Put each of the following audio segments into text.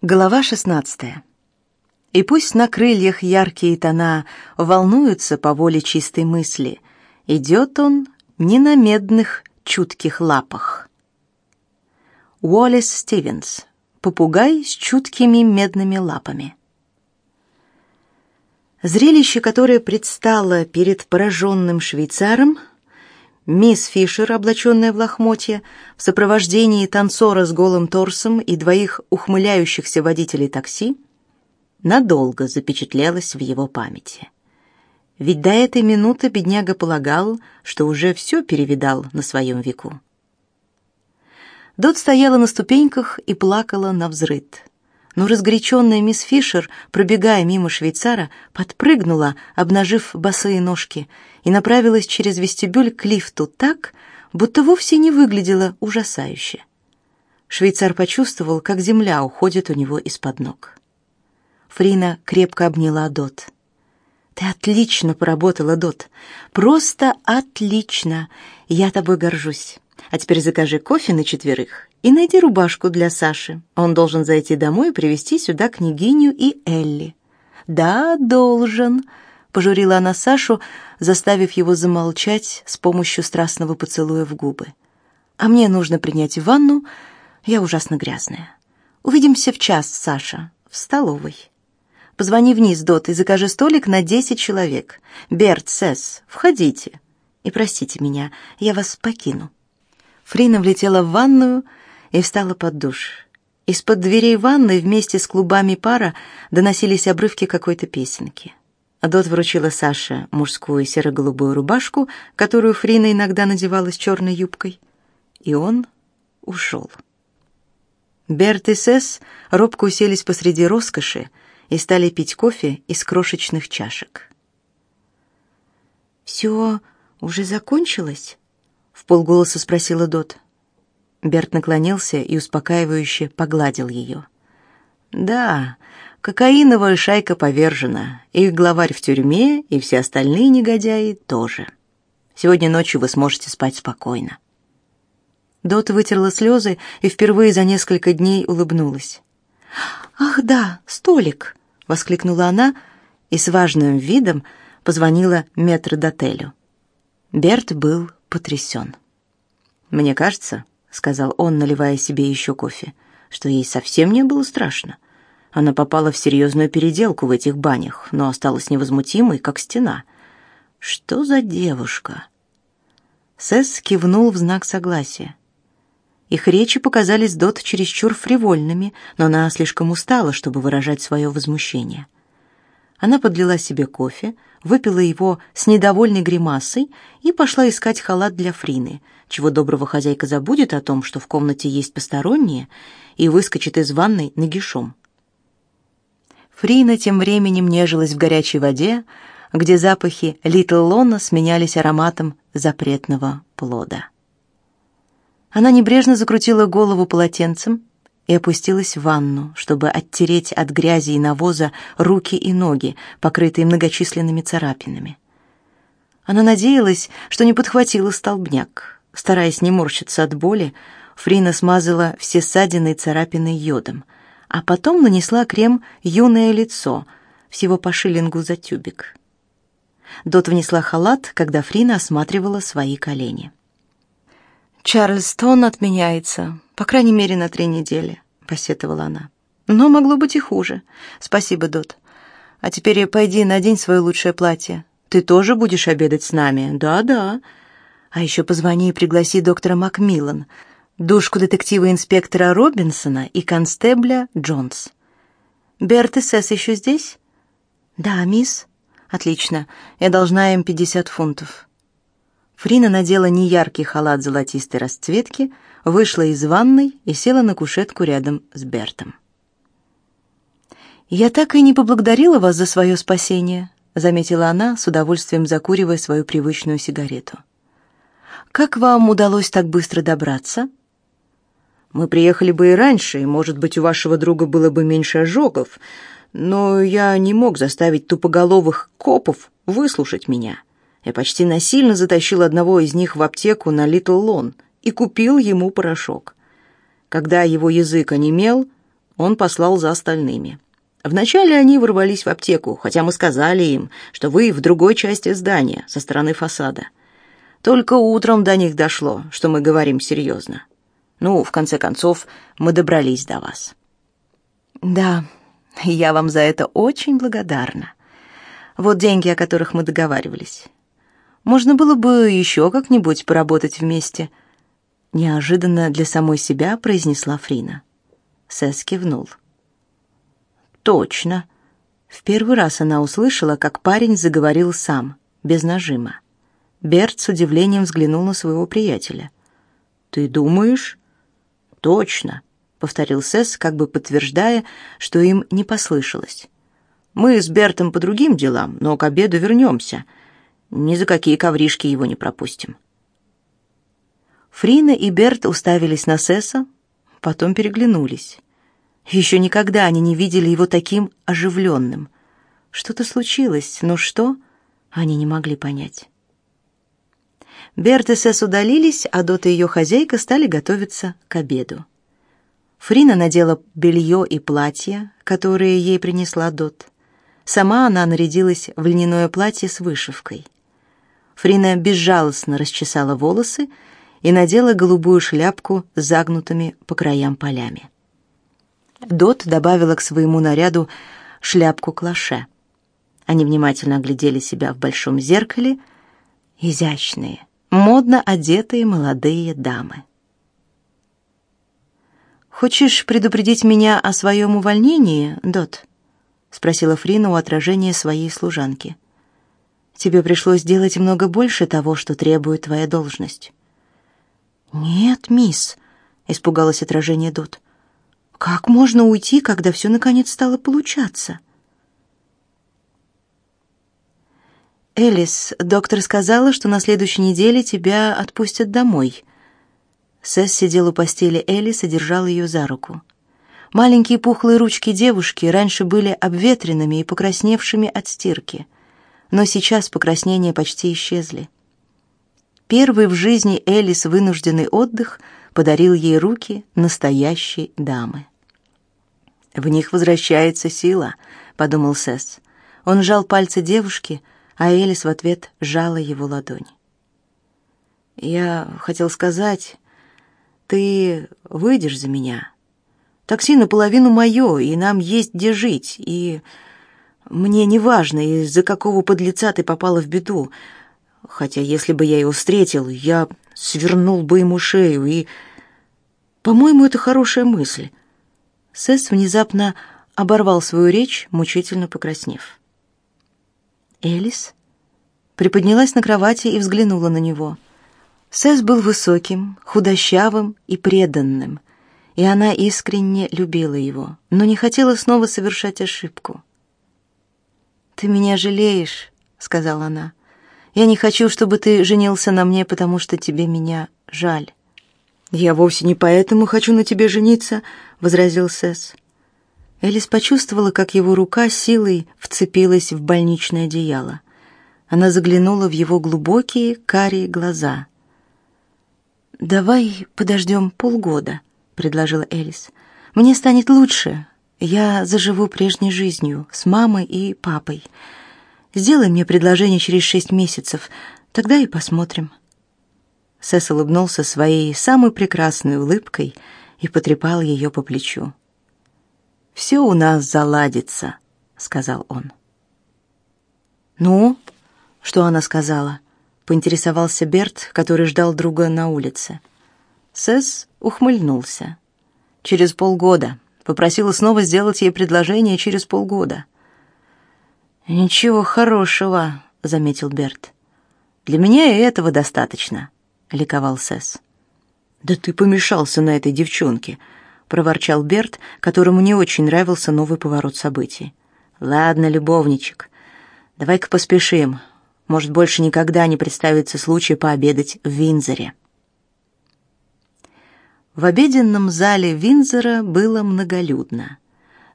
Глава 16. И пусть на крыльях яркие тона волнуются по воле чистой мысли, идет он не на медных чутких лапах. Уоллес Стивенс. Попугай с чуткими медными лапами. Зрелище, которое предстало перед пораженным швейцаром, Мисс Фишер, облаченная в лохмотья, в сопровождении танцора с голым торсом и двоих ухмыляющихся водителей такси, надолго запечатлелась в его памяти. Ведь до этой минуты бедняга полагал, что уже все перевидал на своем веку. Дот стояла на ступеньках и плакала на взрыд но разгоряченная мисс Фишер, пробегая мимо швейцара, подпрыгнула, обнажив босые ножки, и направилась через вестибюль к лифту так, будто вовсе не выглядела ужасающе. Швейцар почувствовал, как земля уходит у него из-под ног. Фрина крепко обняла Дот. «Ты отлично поработала, Дот. Просто отлично. Я тобой горжусь. А теперь закажи кофе на четверых и найди рубашку для Саши. Он должен зайти домой и привезти сюда княгиню и Элли. Да, должен, пожурила она Сашу, заставив его замолчать с помощью страстного поцелуя в губы. А мне нужно принять ванну, я ужасно грязная. Увидимся в час, Саша, в столовой. Позвони вниз, Дот, и закажи столик на десять человек. Берт, Сесс, входите. И простите меня, я вас покину. Фрина влетела в ванную и встала под душ. Из-под дверей ванной вместе с клубами пара доносились обрывки какой-то песенки. Дот вручила Саше мужскую серо-голубую рубашку, которую Фрина иногда надевала с черной юбкой, и он ушел. Берт и Сесс робко уселись посреди роскоши и стали пить кофе из крошечных чашек. «Все уже закончилось?» — в полголоса спросила Дот. Берт наклонился и успокаивающе погладил ее. Да, кокаиновая шайка повержена. Их главарь в тюрьме, и все остальные негодяи тоже. Сегодня ночью вы сможете спать спокойно. Дот вытерла слезы и впервые за несколько дней улыбнулась. Ах, да, столик, воскликнула она и с важным видом позвонила метрдотелю. Берт был потрясен. Мне кажется, — сказал он, наливая себе еще кофе, — что ей совсем не было страшно. Она попала в серьезную переделку в этих банях, но осталась невозмутимой, как стена. Что за девушка? Сэс кивнул в знак согласия. Их речи показались Дот чересчур фривольными, но она слишком устала, чтобы выражать свое возмущение. Она подлила себе кофе, выпила его с недовольной гримасой и пошла искать халат для Фрины. Чего доброго хозяйка забудет о том, что в комнате есть посторонние, и выскочит из ванной нагишом. Фрина тем временем нежилась в горячей воде, где запахи Литл Лона сменялись ароматом запретного плода. Она небрежно закрутила голову полотенцем, и опустилась в ванну, чтобы оттереть от грязи и навоза руки и ноги, покрытые многочисленными царапинами. Она надеялась, что не подхватила столбняк. Стараясь не морщиться от боли, Фрина смазала все ссадины и царапины йодом, а потом нанесла крем «Юное лицо», всего по шиллингу за тюбик. Дот внесла халат, когда Фрина осматривала свои колени. «Чарльстон отменяется», по крайней мере, на три недели, посетовала она. Но могло быть и хуже. Спасибо, Дот. А теперь пойди надень свое лучшее платье. Ты тоже будешь обедать с нами? Да-да. А еще позвони и пригласи доктора Макмиллан, душку детектива-инспектора Робинсона и констебля Джонс. Берт и Сесс еще здесь? Да, мисс. Отлично. Я должна им 50 фунтов. Фрина надела неяркий халат золотистой расцветки, вышла из ванной и села на кушетку рядом с Бертом. «Я так и не поблагодарила вас за свое спасение», — заметила она, с удовольствием закуривая свою привычную сигарету. «Как вам удалось так быстро добраться?» «Мы приехали бы и раньше, и, может быть, у вашего друга было бы меньше ожогов, но я не мог заставить тупоголовых копов выслушать меня». Я почти насильно затащил одного из них в аптеку на Литл Лон и купил ему порошок. Когда его язык онемел, он послал за остальными. Вначале они ворвались в аптеку, хотя мы сказали им, что вы в другой части здания, со стороны фасада. Только утром до них дошло, что мы говорим серьезно. Ну, в конце концов, мы добрались до вас. Да, я вам за это очень благодарна. Вот деньги, о которых мы договаривались. Можно было бы еще как-нибудь поработать вместе. Неожиданно для самой себя произнесла Фрина. Сэс кивнул. Точно. В первый раз она услышала, как парень заговорил сам, без нажима. Берт с удивлением взглянул на своего приятеля. Ты думаешь? Точно, повторил Сэс, как бы подтверждая, что им не послышалось. Мы с Бертом по другим делам, но к обеду вернемся. Ни за какие ковришки его не пропустим. Фрина и Берт уставились на Сэса, потом переглянулись. Еще никогда они не видели его таким оживленным. Что-то случилось, но что, они не могли понять. Берт и Сесс удалились, а Дот и ее хозяйка стали готовиться к обеду. Фрина надела белье и платье, которые ей принесла Дот. Сама она нарядилась в льняное платье с вышивкой. Фрина безжалостно расчесала волосы и надела голубую шляпку с загнутыми по краям полями. Дот добавила к своему наряду шляпку-клаше. Они внимательно оглядели себя в большом зеркале. Изящные, модно одетые молодые дамы. «Хочешь предупредить меня о своем увольнении, Дот?» — спросила Фрина у отражения своей служанки. «Тебе пришлось делать много больше того, что требует твоя должность». «Нет, мисс», — испугалась отражение Дот. Как можно уйти, когда все наконец стало получаться? Элис, доктор сказала, что на следующей неделе тебя отпустят домой. Сэс сидел у постели Элис и держал ее за руку. Маленькие пухлые ручки девушки раньше были обветренными и покрасневшими от стирки, но сейчас покраснения почти исчезли. Первый в жизни Элис вынужденный отдых подарил ей руки настоящей дамы. В них возвращается сила, подумал Сесс. Он сжал пальцы девушки, а Элис в ответ сжала его ладонь. Я хотел сказать, ты выйдешь за меня. Такси наполовину мое, и нам есть где жить, и мне не важно, из-за какого подлеца ты попала в беду. Хотя если бы я его встретил, я свернул бы ему шею, и... По-моему, это хорошая мысль. Сэс внезапно оборвал свою речь, мучительно покраснев. Элис приподнялась на кровати и взглянула на него. Сэс был высоким, худощавым и преданным, и она искренне любила его, но не хотела снова совершать ошибку. «Ты меня жалеешь», — сказала она. «Я не хочу, чтобы ты женился на мне, потому что тебе меня жаль». «Я вовсе не поэтому хочу на тебе жениться», — возразил Сэс. Элис почувствовала, как его рука силой вцепилась в больничное одеяло. Она заглянула в его глубокие карие глаза. «Давай подождем полгода», — предложила Элис. «Мне станет лучше. Я заживу прежней жизнью с мамой и папой. Сделай мне предложение через шесть месяцев, тогда и посмотрим». Сэс улыбнулся своей самой прекрасной улыбкой и потрепал ее по плечу. «Все у нас заладится», — сказал он. «Ну, что она сказала?» — поинтересовался Берт, который ждал друга на улице. Сэс ухмыльнулся. «Через полгода. Попросила снова сделать ей предложение через полгода». «Ничего хорошего», — заметил Берт. «Для меня и этого достаточно». — ликовал Сэс. «Да ты помешался на этой девчонке», — проворчал Берт, которому не очень нравился новый поворот событий. «Ладно, любовничек, давай-ка поспешим. Может, больше никогда не представится случай пообедать в Винзоре». В обеденном зале Винзора было многолюдно.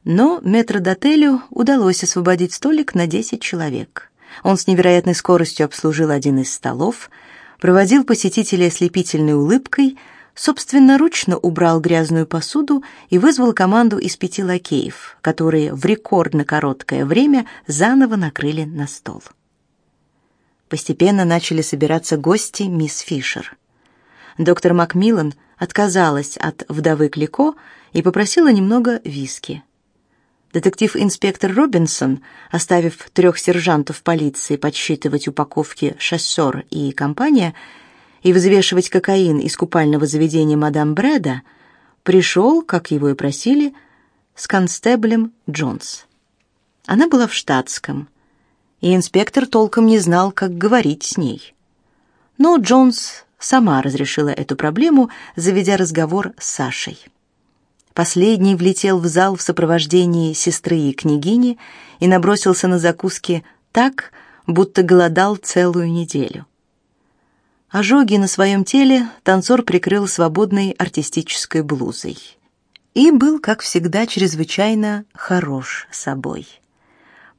Но метрдотелю удалось освободить столик на 10 человек. Он с невероятной скоростью обслужил один из столов — проводил посетителей ослепительной улыбкой, собственноручно убрал грязную посуду и вызвал команду из пяти лакеев, которые в рекордно короткое время заново накрыли на стол. Постепенно начали собираться гости мисс Фишер. Доктор Макмиллан отказалась от вдовы Клико и попросила немного виски. Детектив-инспектор Робинсон, оставив трех сержантов полиции подсчитывать упаковки «Шассор» и компания и взвешивать кокаин из купального заведения мадам Брэда, пришел, как его и просили, с констеблем Джонс. Она была в штатском, и инспектор толком не знал, как говорить с ней. Но Джонс сама разрешила эту проблему, заведя разговор с Сашей. Последний влетел в зал в сопровождении сестры и княгини и набросился на закуски так, будто голодал целую неделю. Ожоги на своем теле танцор прикрыл свободной артистической блузой и был, как всегда, чрезвычайно хорош собой.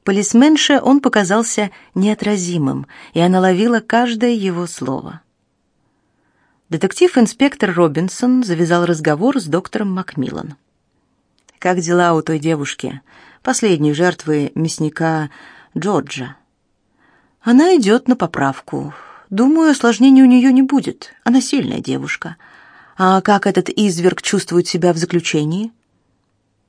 Полисменше он показался неотразимым, и она ловила каждое его слово. Детектив-инспектор Робинсон завязал разговор с доктором Макмиллан. Как дела у той девушки, последней жертвы мясника Джорджа? Она идет на поправку. Думаю, осложнений у нее не будет. Она сильная девушка. А как этот изверг чувствует себя в заключении?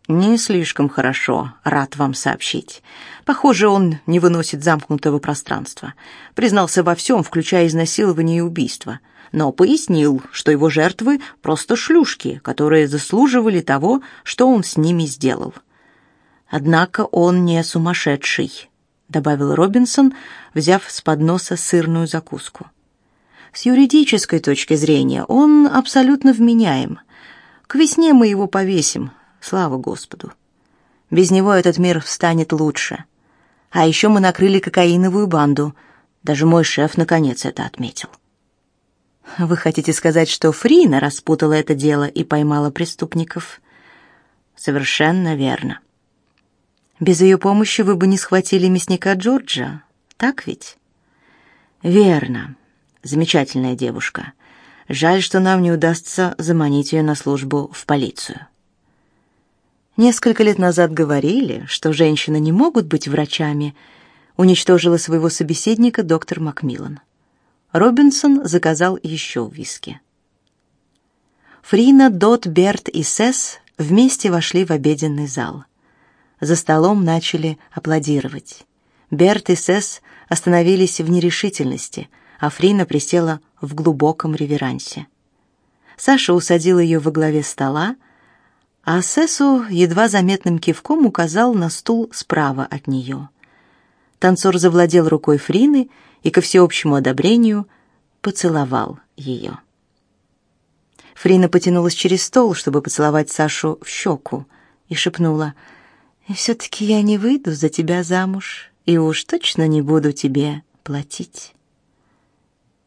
Не слишком хорошо, рад вам сообщить. Похоже, он не выносит замкнутого пространства. Признался во всем, включая изнасилование и убийство но пояснил, что его жертвы просто шлюшки, которые заслуживали того, что он с ними сделал. Однако он не сумасшедший, добавил Робинсон, взяв с подноса сырную закуску. С юридической точки зрения он абсолютно вменяем. К весне мы его повесим, слава Господу. Без него этот мир станет лучше. А еще мы накрыли кокаиновую банду. Даже мой шеф наконец это отметил. Вы хотите сказать, что Фрина распутала это дело и поймала преступников? Совершенно верно. Без ее помощи вы бы не схватили мясника Джорджа, так ведь? Верно. Замечательная девушка. Жаль, что нам не удастся заманить ее на службу в полицию. Несколько лет назад говорили, что женщины не могут быть врачами, уничтожила своего собеседника доктор Макмиллан. Робинсон заказал еще виски. Фрина, Дот, Берт и Сесс вместе вошли в обеденный зал. За столом начали аплодировать. Берт и Сесс остановились в нерешительности, а Фрина присела в глубоком реверансе. Саша усадил ее во главе стола, а Сессу едва заметным кивком указал на стул справа от нее. Танцор завладел рукой Фрины и, ко всеобщему одобрению, поцеловал ее. Фрина потянулась через стол, чтобы поцеловать Сашу в щеку, и шепнула, «И все-таки я не выйду за тебя замуж, и уж точно не буду тебе платить».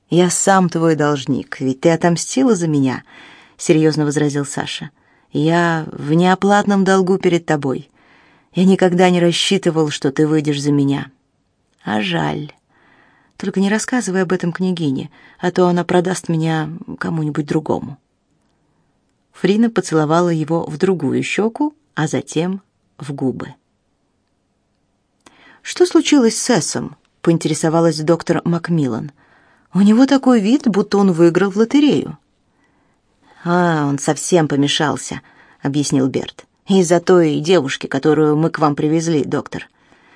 «Я сам твой должник, ведь ты отомстила за меня», — серьезно возразил Саша. «Я в неоплатном долгу перед тобой. Я никогда не рассчитывал, что ты выйдешь за меня. А жаль». Только не рассказывай об этом княгине, а то она продаст меня кому-нибудь другому. Фрина поцеловала его в другую щеку, а затем в губы. Что случилось с Эссом? поинтересовалась доктор Макмиллан. У него такой вид, будто он выиграл в лотерею. А, он совсем помешался, объяснил Берт. Из-за той девушки, которую мы к вам привезли, доктор.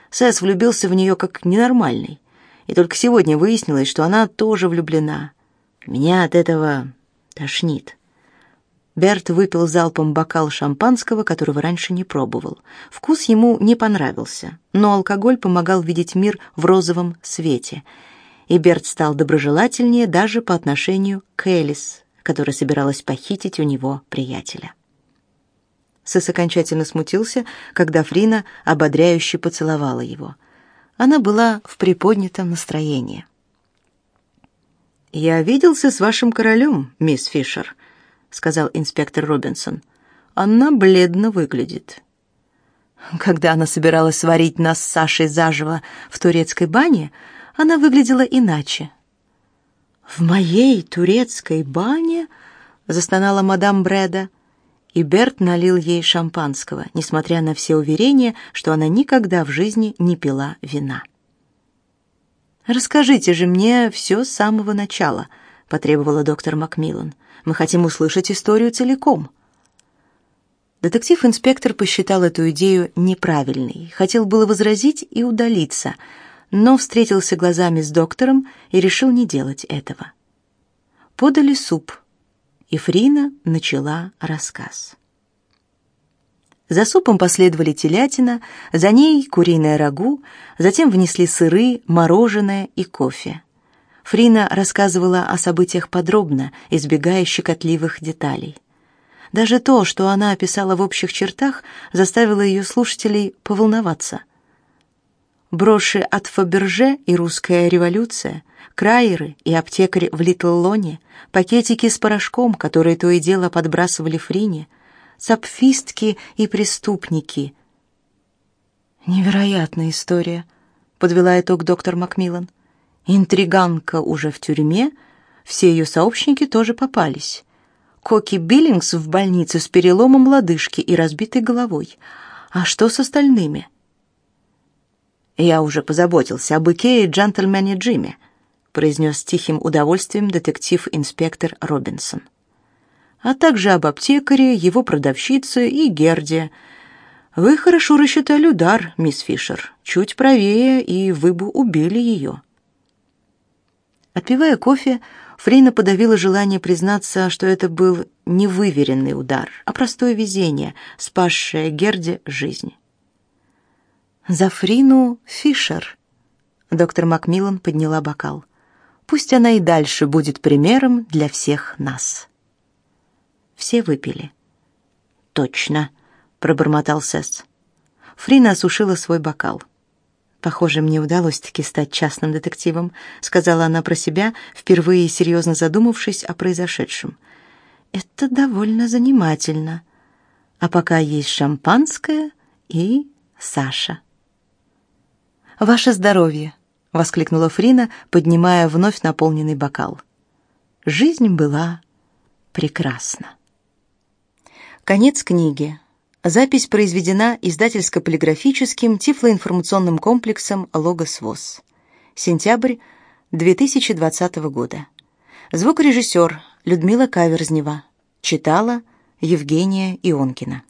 Сэс влюбился в нее как ненормальный и только сегодня выяснилось, что она тоже влюблена. Меня от этого тошнит. Берт выпил залпом бокал шампанского, которого раньше не пробовал. Вкус ему не понравился, но алкоголь помогал видеть мир в розовом свете. И Берт стал доброжелательнее даже по отношению к Элис, которая собиралась похитить у него приятеля. Сэс окончательно смутился, когда Фрина ободряюще поцеловала его. Она была в приподнятом настроении. «Я виделся с вашим королем, мисс Фишер», — сказал инспектор Робинсон. «Она бледно выглядит». Когда она собиралась сварить нас с Сашей заживо в турецкой бане, она выглядела иначе. «В моей турецкой бане? застонала мадам Брэда, и Берт налил ей шампанского, несмотря на все уверения, что она никогда в жизни не пила вина. Расскажите же мне все с самого начала, потребовала доктор Макмиллан. Мы хотим услышать историю целиком. Детектив-инспектор посчитал эту идею неправильной, хотел было возразить и удалиться, но встретился глазами с доктором и решил не делать этого. Подали суп, и Фрина начала рассказ. За супом последовали телятина, за ней куриное рагу, затем внесли сыры, мороженое и кофе. Фрина рассказывала о событиях подробно, избегая щекотливых деталей. Даже то, что она описала в общих чертах, заставило ее слушателей поволноваться. Броши от Фаберже и русская революция, краеры и аптекарь в Литл-Лоне, пакетики с порошком, которые то и дело подбрасывали Фрине, сапфистки и преступники. Невероятная история, подвела итог доктор Макмиллан. Интриганка уже в тюрьме, все ее сообщники тоже попались. Коки Биллингс в больнице с переломом лодыжки и разбитой головой. А что с остальными? Я уже позаботился об Икее и джентльмене Джимми, произнес с тихим удовольствием детектив-инспектор Робинсон. А также об аптекаре, его продавщице и Герде. Вы хорошо рассчитали удар, мисс Фишер. Чуть правее, и вы бы убили ее. Отпивая кофе, Фрина подавила желание признаться, что это был не выверенный удар, а простое везение, спасшее Герде жизнь. За Фрину Фишер. Доктор Макмиллан подняла бокал. Пусть она и дальше будет примером для всех нас. Все выпили. Точно, пробормотал Сесс. Фрина осушила свой бокал. Похоже, мне удалось таки стать частным детективом, сказала она про себя, впервые серьезно задумавшись о произошедшем. Это довольно занимательно. А пока есть шампанское и Саша. Ваше здоровье, воскликнула Фрина, поднимая вновь наполненный бокал. Жизнь была прекрасна. Конец книги. Запись произведена издательско-полиграфическим тифлоинформационным комплексом «Логос ВОЗ». Сентябрь 2020 года. Звукорежиссер Людмила Каверзнева. Читала Евгения Ионкина.